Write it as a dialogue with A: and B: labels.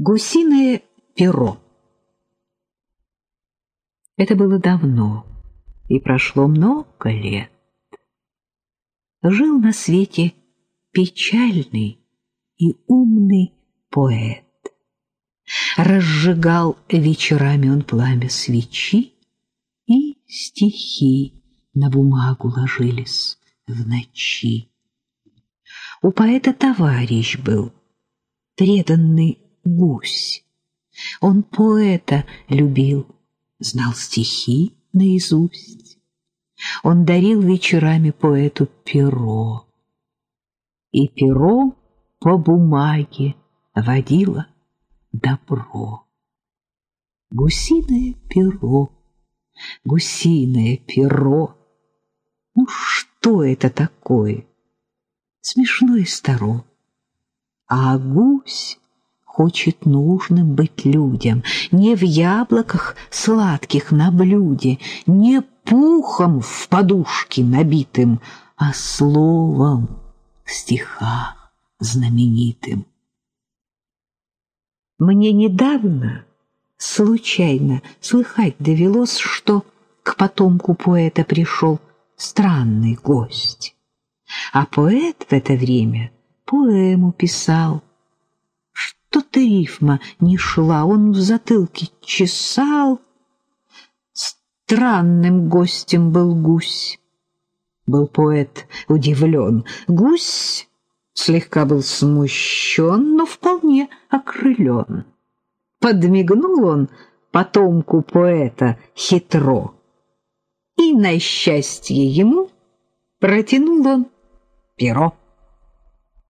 A: Гусиное перо. Это было давно, и прошло много лет. Жил на свете печальный и умный поэт. Разжигал вечерами он пламя свечи, и стихи на бумагу ложились в ночи. У поэта товарищ был, преданный гусь. Он поэта любил, знал стихи наизусть. Он дарил вечерами поэту перо. И перо по бумаге водило добро. Гусиное перо, гусиное перо. Ну что это такое? Смешно и старо. А гусь хочет нужным быть людям, не в яблоках сладких на блюде, не пухом в подушке набитым, а словом в стихах знаменитым. Мне недавно случайно слыхать довелось, что к потомку поэта пришел странный гость. А поэт в это время поэму писал, что-то рифма не шла, он в затылке чесал. Странным гостем был гусь. Был поэт удивлен. Гусь слегка был смущен, но вполне окрылен. Подмигнул он потомку поэта хитро. И на счастье ему протянул он перо.